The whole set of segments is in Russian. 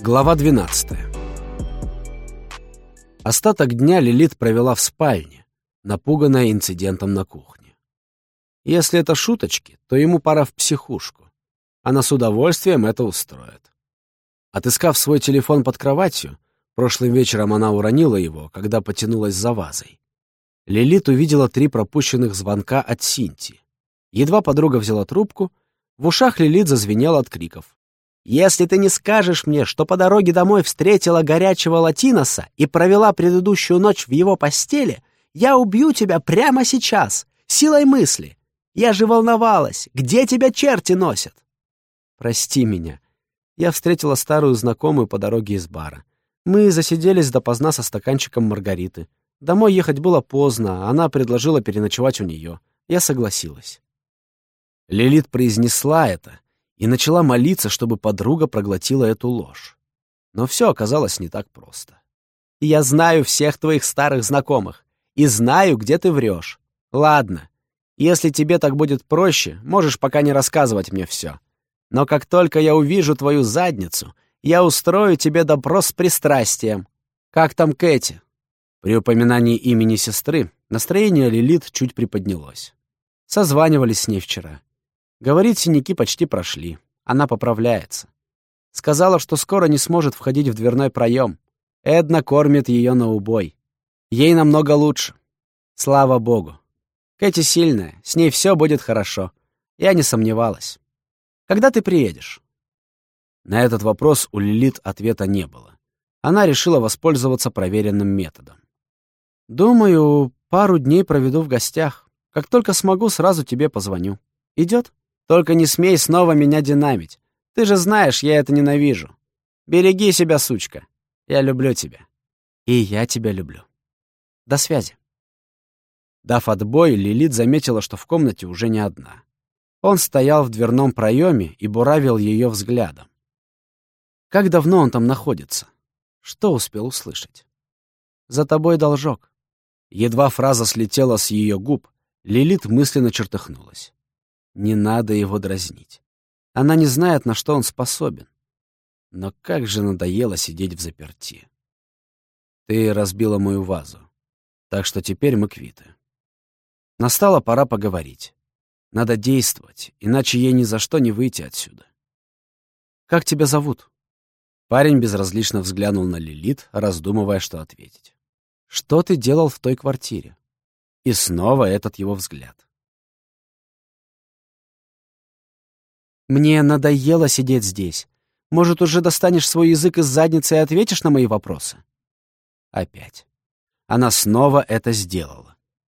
Глава 12 Остаток дня Лилит провела в спальне, напуганная инцидентом на кухне. Если это шуточки, то ему пора в психушку. Она с удовольствием это устроит. Отыскав свой телефон под кроватью, прошлым вечером она уронила его, когда потянулась за вазой. Лилит увидела три пропущенных звонка от Синти. Едва подруга взяла трубку, в ушах Лилит зазвенел от криков. Если ты не скажешь мне, что по дороге домой встретила горячего латиноса и провела предыдущую ночь в его постели, я убью тебя прямо сейчас, силой мысли. Я же волновалась. Где тебя черти носят? Прости меня. Я встретила старую знакомую по дороге из бара. Мы засиделись допоздна со стаканчиком Маргариты. Домой ехать было поздно, она предложила переночевать у нее. Я согласилась. Лилит произнесла это, и начала молиться, чтобы подруга проглотила эту ложь. Но все оказалось не так просто. «Я знаю всех твоих старых знакомых и знаю, где ты врешь. Ладно, если тебе так будет проще, можешь пока не рассказывать мне все. Но как только я увижу твою задницу, я устрою тебе допрос с пристрастием. Как там Кэти?» При упоминании имени сестры настроение Лилит чуть приподнялось. Созванивались с ней вчера. Говорит, синяки почти прошли. Она поправляется. Сказала, что скоро не сможет входить в дверной проем. Эдна кормит ее на убой. Ей намного лучше. Слава богу. Кэти сильная, с ней все будет хорошо. Я не сомневалась. Когда ты приедешь? На этот вопрос у Лилит ответа не было. Она решила воспользоваться проверенным методом. «Думаю, пару дней проведу в гостях. Как только смогу, сразу тебе позвоню. Идет?» Только не смей снова меня динамить. Ты же знаешь, я это ненавижу. Береги себя, сучка. Я люблю тебя. И я тебя люблю. До связи. Дав отбой, Лилит заметила, что в комнате уже не одна. Он стоял в дверном проеме и буравил ее взглядом. Как давно он там находится? Что успел услышать? «За тобой должок». Едва фраза слетела с ее губ, Лилит мысленно чертыхнулась. Не надо его дразнить. Она не знает, на что он способен. Но как же надоело сидеть в заперти. Ты разбила мою вазу. Так что теперь мы квиты. Настала пора поговорить. Надо действовать, иначе ей ни за что не выйти отсюда. «Как тебя зовут?» Парень безразлично взглянул на Лилит, раздумывая, что ответить. «Что ты делал в той квартире?» И снова этот его взгляд. Мне надоело сидеть здесь. Может, уже достанешь свой язык из задницы и ответишь на мои вопросы? Опять. Она снова это сделала.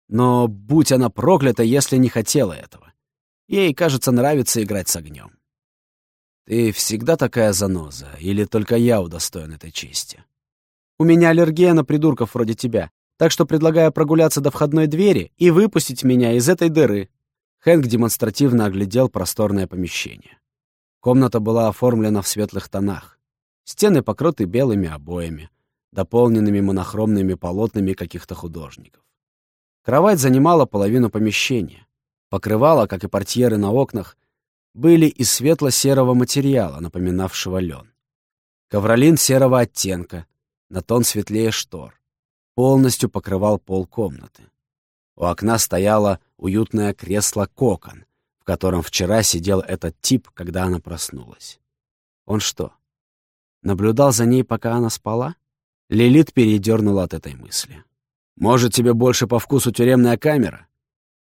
Но будь она проклята, если не хотела этого. Ей, кажется, нравится играть с огнем. Ты всегда такая заноза, или только я удостоен этой чести? У меня аллергия на придурков вроде тебя, так что предлагаю прогуляться до входной двери и выпустить меня из этой дыры. Хэнк демонстративно оглядел просторное помещение. Комната была оформлена в светлых тонах. Стены покрыты белыми обоями, дополненными монохромными полотнами каких-то художников. Кровать занимала половину помещения. Покрывала, как и портьеры на окнах, были из светло-серого материала, напоминавшего лен. Ковролин серого оттенка, на тон светлее штор, полностью покрывал пол комнаты. У окна стояло уютное кресло-кокон, в котором вчера сидел этот тип, когда она проснулась. Он что, наблюдал за ней, пока она спала? Лилит передернула от этой мысли. «Может, тебе больше по вкусу тюремная камера?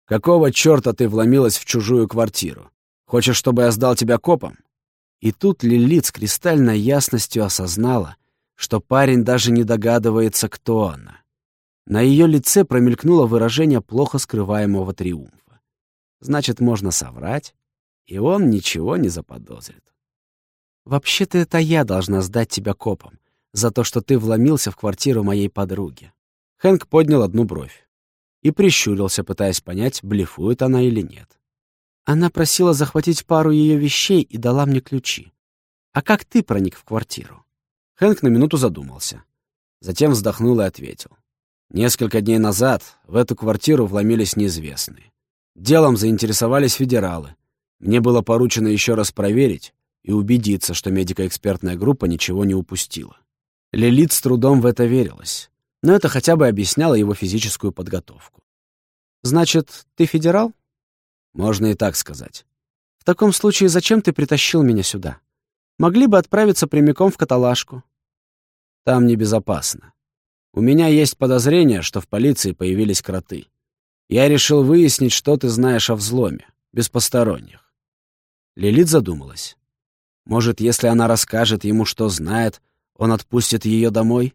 Какого черта ты вломилась в чужую квартиру? Хочешь, чтобы я сдал тебя копам?» И тут Лилит с кристальной ясностью осознала, что парень даже не догадывается, кто она. На ее лице промелькнуло выражение плохо скрываемого триумфа. Значит, можно соврать, и он ничего не заподозрит. «Вообще-то это я должна сдать тебя копам за то, что ты вломился в квартиру моей подруги». Хэнк поднял одну бровь и прищурился, пытаясь понять, блефует она или нет. Она просила захватить пару ее вещей и дала мне ключи. А как ты проник в квартиру? Хэнк на минуту задумался. Затем вздохнул и ответил. Несколько дней назад в эту квартиру вломились неизвестные. Делом заинтересовались федералы. Мне было поручено еще раз проверить, и убедиться, что медико-экспертная группа ничего не упустила. Лилит с трудом в это верилась, но это хотя бы объясняло его физическую подготовку. «Значит, ты федерал?» «Можно и так сказать». «В таком случае зачем ты притащил меня сюда? Могли бы отправиться прямиком в каталажку». «Там небезопасно. У меня есть подозрение, что в полиции появились кроты. Я решил выяснить, что ты знаешь о взломе, без посторонних». Лилит задумалась. Может, если она расскажет ему, что знает, он отпустит ее домой?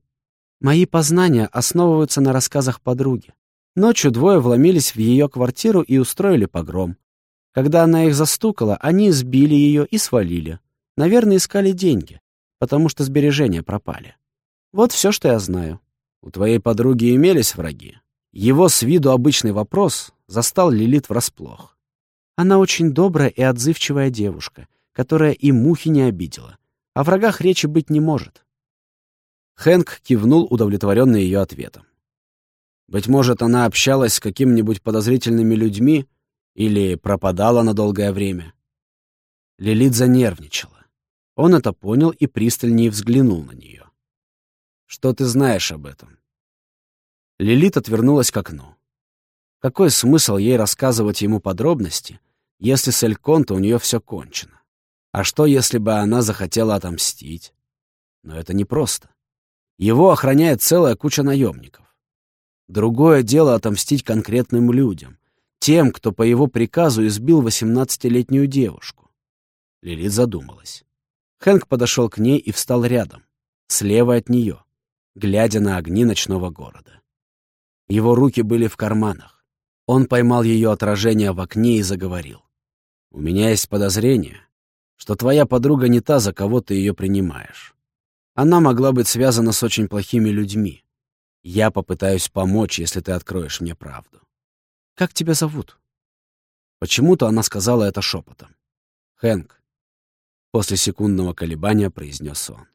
Мои познания основываются на рассказах подруги. Ночью двое вломились в ее квартиру и устроили погром. Когда она их застукала, они избили ее и свалили. Наверное, искали деньги, потому что сбережения пропали. Вот все, что я знаю. У твоей подруги имелись враги? Его с виду обычный вопрос застал Лилит врасплох. Она очень добрая и отзывчивая девушка, которая и мухи не обидела. О врагах речи быть не может. Хэнк кивнул, удовлетворенный ее ответом. Быть может, она общалась с какими-нибудь подозрительными людьми или пропадала на долгое время. Лилит занервничала. Он это понял и пристальнее взглянул на нее. «Что ты знаешь об этом?» Лилит отвернулась к окну. Какой смысл ей рассказывать ему подробности, если с Эльконто у нее все кончено? А что, если бы она захотела отомстить? Но это непросто. Его охраняет целая куча наемников. Другое дело отомстить конкретным людям, тем, кто по его приказу избил 18-летнюю девушку. Лилит задумалась. Хэнк подошел к ней и встал рядом, слева от нее, глядя на огни ночного города. Его руки были в карманах. Он поймал ее отражение в окне и заговорил. «У меня есть подозрение, что твоя подруга не та, за кого ты ее принимаешь. Она могла быть связана с очень плохими людьми. Я попытаюсь помочь, если ты откроешь мне правду. Как тебя зовут? Почему-то она сказала это шепотом. Хэнк. После секундного колебания произнес он.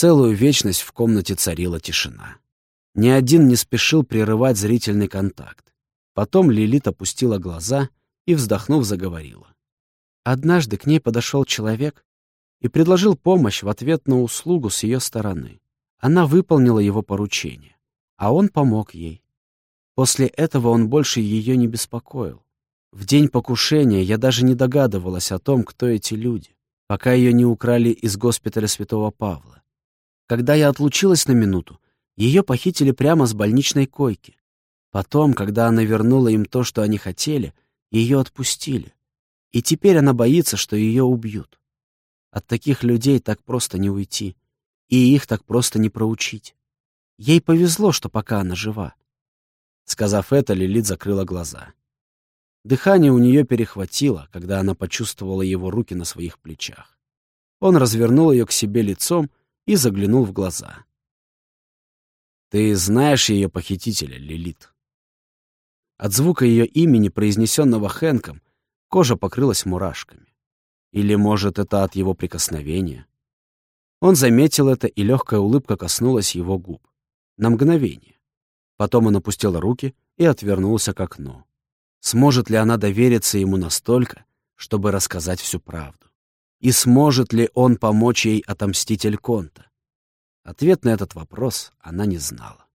Целую вечность в комнате царила тишина. Ни один не спешил прерывать зрительный контакт. Потом Лилит опустила глаза и, вздохнув, заговорила. Однажды к ней подошел человек, и предложил помощь в ответ на услугу с ее стороны. Она выполнила его поручение, а он помог ей. После этого он больше ее не беспокоил. В день покушения я даже не догадывалась о том, кто эти люди, пока ее не украли из госпиталя Святого Павла. Когда я отлучилась на минуту, ее похитили прямо с больничной койки. Потом, когда она вернула им то, что они хотели, ее отпустили. И теперь она боится, что ее убьют. От таких людей так просто не уйти, и их так просто не проучить. Ей повезло, что пока она жива. Сказав это, Лилит закрыла глаза. Дыхание у нее перехватило, когда она почувствовала его руки на своих плечах. Он развернул ее к себе лицом и заглянул в глаза. «Ты знаешь ее похитителя, Лилит?» От звука ее имени, произнесенного Хэнком, кожа покрылась мурашками. Или, может, это от его прикосновения? Он заметил это, и легкая улыбка коснулась его губ. На мгновение. Потом он опустил руки и отвернулся к окну. Сможет ли она довериться ему настолько, чтобы рассказать всю правду? И сможет ли он помочь ей отомстить Эльконта? Ответ на этот вопрос она не знала.